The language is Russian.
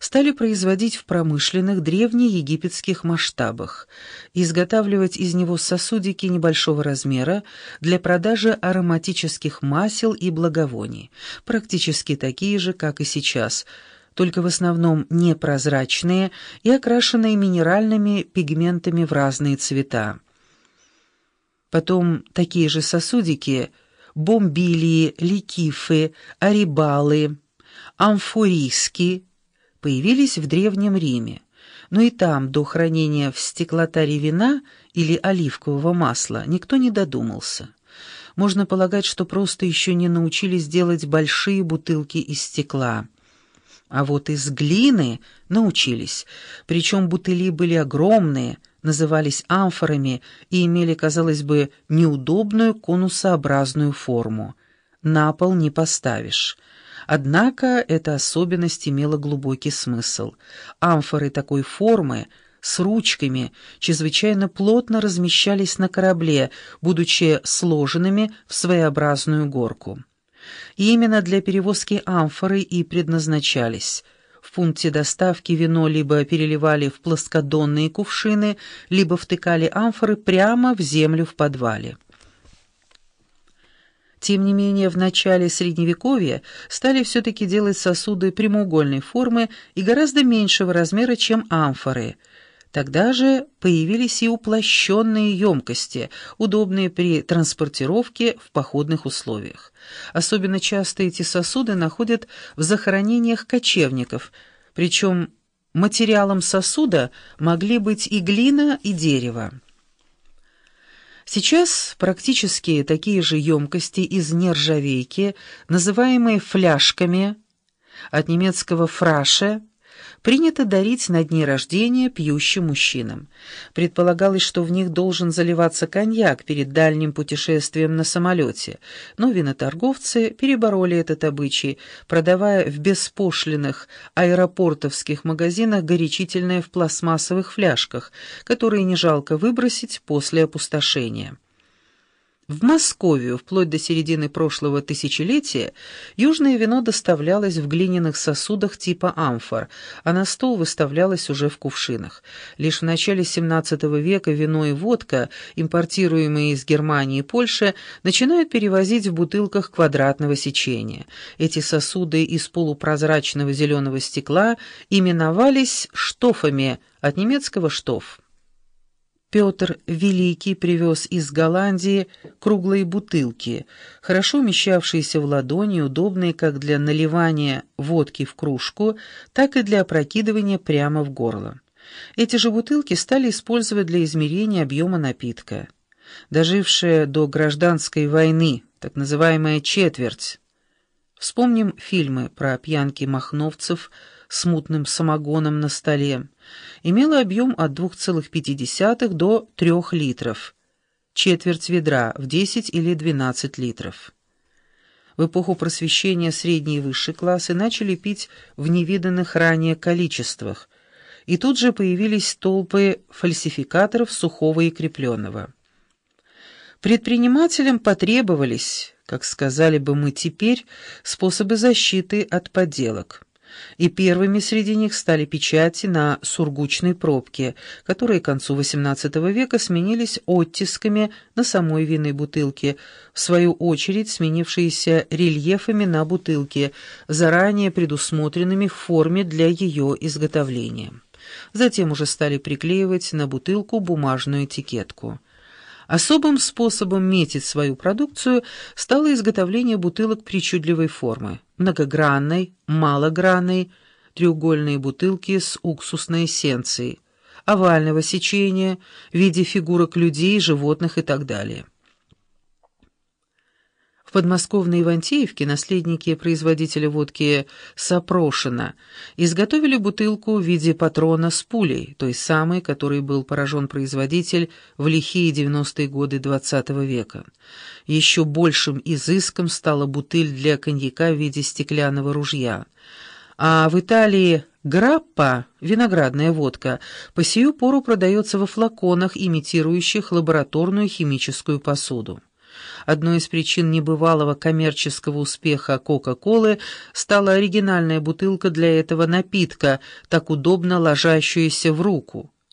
стали производить в промышленных древнеегипетских масштабах, изготавливать из него сосудики небольшого размера для продажи ароматических масел и благовоний, практически такие же, как и сейчас, только в основном непрозрачные и окрашенные минеральными пигментами в разные цвета. Потом такие же сосудики – бомбилии, ликифы, арибалы, амфориски появились в Древнем Риме, но и там до хранения в стеклотаре вина или оливкового масла никто не додумался. Можно полагать, что просто еще не научились делать большие бутылки из стекла. А вот из глины научились, причем бутыли были огромные – назывались амфорами и имели, казалось бы, неудобную конусообразную форму. На пол не поставишь. Однако эта особенность имела глубокий смысл. Амфоры такой формы с ручками чрезвычайно плотно размещались на корабле, будучи сложенными в своеобразную горку. И именно для перевозки амфоры и предназначались – в пункте доставки вино либо переливали в плоскодонные кувшины, либо втыкали амфоры прямо в землю в подвале. Тем не менее, в начале Средневековья стали все-таки делать сосуды прямоугольной формы и гораздо меньшего размера, чем амфоры – Тогда же появились и уплощенные емкости, удобные при транспортировке в походных условиях. Особенно часто эти сосуды находят в захоронениях кочевников, причем материалом сосуда могли быть и глина, и дерево. Сейчас практически такие же емкости из нержавейки, называемые фляжками, от немецкого «фраше», принято дарить на дни рождения пьющим мужчинам. Предполагалось, что в них должен заливаться коньяк перед дальним путешествием на самолете, но виноторговцы перебороли этот обычай, продавая в беспошлиных аэропортовских магазинах горячительное в пластмассовых фляжках, которые не жалко выбросить после опустошения. В Московию вплоть до середины прошлого тысячелетия южное вино доставлялось в глиняных сосудах типа амфор, а на стол выставлялось уже в кувшинах. Лишь в начале XVII века вино и водка, импортируемые из Германии и Польши, начинают перевозить в бутылках квадратного сечения. Эти сосуды из полупрозрачного зеленого стекла именовались штофами, от немецкого «штоф». Петр Великий привез из Голландии круглые бутылки, хорошо умещавшиеся в ладони, удобные как для наливания водки в кружку, так и для опрокидывания прямо в горло. Эти же бутылки стали использовать для измерения объема напитка. Дожившая до гражданской войны, так называемая четверть. Вспомним фильмы про пьянки махновцев с мутным самогоном на столе, имела объем от 2,5 до 3 литров, четверть ведра в 10 или 12 литров. В эпоху просвещения средние и высшие классы начали пить в невиданных ранее количествах, и тут же появились толпы фальсификаторов сухого и крепленного. Предпринимателям потребовались, как сказали бы мы теперь, способы защиты от подделок и первыми среди них стали печати на сургучной пробке, которые к концу XVIII века сменились оттисками на самой винной бутылке, в свою очередь сменившиеся рельефами на бутылке, заранее предусмотренными в форме для ее изготовления. Затем уже стали приклеивать на бутылку бумажную этикетку. Особым способом метить свою продукцию стало изготовление бутылок причудливой формы, многогранной, малогранной, треугольные бутылки с уксусной эссенцией, овального сечения в виде фигурок людей, животных и так далее. В подмосковной Ивантеевке наследники производителя водки Сапрошина изготовили бутылку в виде патрона с пулей, той самой, которой был поражен производитель в лихие 90-е годы XX -го века. Еще большим изыском стала бутыль для коньяка в виде стеклянного ружья. А в Италии граппа, виноградная водка, по сию пору продается во флаконах, имитирующих лабораторную химическую посуду. Одной из причин небывалого коммерческого успеха Кока-Колы стала оригинальная бутылка для этого напитка, так удобно ложащаяся в руку.